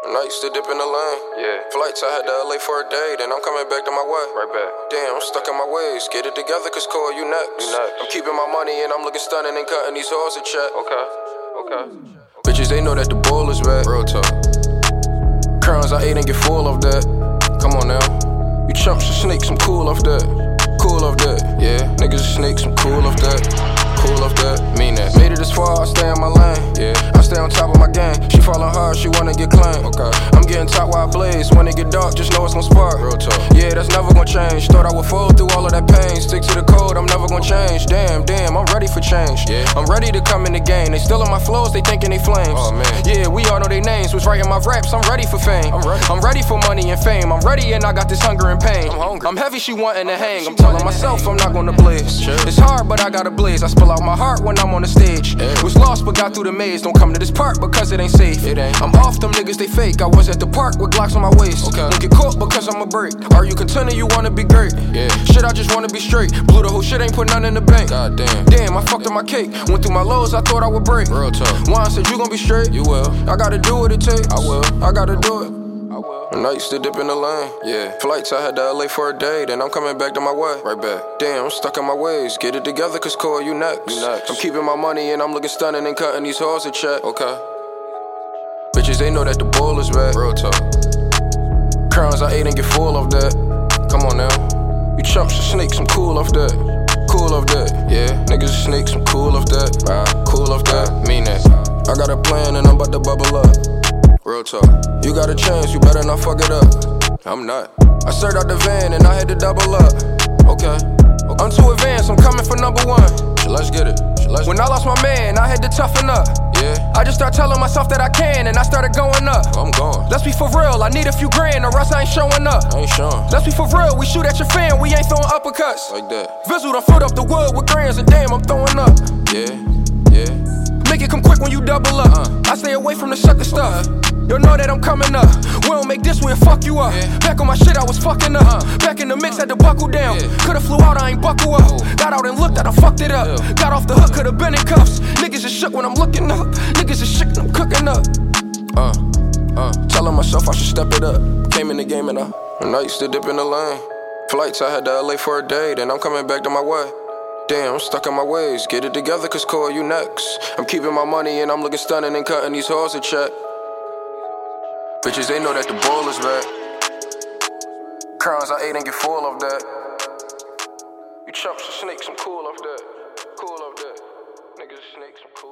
Nights to dip in the lane. Yeah. Flights, I had to LA for a day, then I'm coming back to my way. Right back. Damn, I'm stuck in my ways. Get it together, cause Cole, you next. You next. I'm keeping my money and I'm looking stunning and cutting these hoes a check. Okay. Okay. Bitches, they know that the ball is back. Real talk. Crowns I ate and get full of that. Come on now. You chumps and snakes, I'm cool off that. Cool off that. Yeah, niggas are snakes, I'm cool on top of my game. She falling hard, she wanna get claimed. Okay. I'm getting top while I blaze. When it get dark, just know it's gon' spark. Real talk. Yeah, that's never gonna change. Thought I would fold through all of that pain. Stick to the code, I'm never gonna change. Damn, damn, I'm ready for change. Yeah. I'm ready to come in the game. They still in my flows, they thinking they flames. Oh, man. Yeah, we all know their names. Was writing my raps, I'm ready for fame. I'm ready. I'm ready for money and fame. I'm ready and I got this hunger and pain. I'm hungry. I'm heavy, she wantin' to hang. I'm telling myself I'm not gonna blaze. Sure. It's hard, but I gotta blaze. I spill out my heart when I'm on the stage. Yeah. Was lost, but got through the maze. Don't come to this part because it ain't safe. It ain't. I'm off them niggas, they fake. I was at the park with Glocks on my waist. Okay. Don't get caught because I'm a break. Are you contented? You wanna be great? Yeah. Shit, I just wanna be straight. Blew the whole shit, ain't put none in the bank. God damn. Damn, I fucked up my cake. Went through my lows, I thought I would break. Real talk. Juan said you gon' be straight. You will. I gotta do what it takes. I will. I gotta do it. I will. Nights to dip in the lane. Yeah. Flights, I had to LA for a day, then I'm coming back to my way. Right back. Damn, I'm stuck in my ways. Get it together, cause Cole, you next. You next. I'm keeping my money and I'm looking stunning and cutting these hoes a check. Okay. Bitches, they know that the ball is back. Real talk. Crowns I ate and get full of that. Come on now. You chumps and snakes, I'm cool off that. Cool off that. Yeah. Niggas are snakes, I'm cool off that. Right. Cool off that. Mean that. I got a plan and I'm about to bubble up. Real talk. You got a chance, you better not fuck it up. I'm not. I served out the van and I had to double up. Okay. I'm too advanced, I'm coming for number one. Let's get it. When I lost my man, I had to toughen up. Yeah. I just start telling myself that I can and I started going up. I'm gone. Let's be for real, I need a few grand or else I ain't showing up. I ain't showing. Let's be for real, we shoot at your fan, we ain't throwing uppercuts. Like that. Vizzle done filled up the wood with grands and damn, I'm throwing up. Yeah. Yeah. Make it come quick when you double up. Uh. I stay away from the sucker stuff. You'll know that I'm coming up. We don't make this, we'll fuck you up. Yeah. Back on my shit, I was fucking up. Back in the mix, had to buckle down. Yeah. Could've flew out, I ain't buckle up. Oh. Got out and looked at, I fucked it up. Yeah. Got off the hook, could've been in cuffs. Niggas is shook when I'm looking up. Niggas is shook when I'm cooking up. Uh. Uh. Telling myself I should step it up. Came in the game and I, and I used to dip in the lane. Flights, I had to LA for a day, then I'm coming back to my way. Damn, I'm stuck in my ways. Get it together, cause Cole, you next. I'm keeping my money and I'm looking stunning and cutting these hoes a check. Bitches, they know that the ball is back. Crowns I ate and get full of that. You chumps and snakes, I'm cool off that. Cool off that. Niggas are snakes, I'm cool.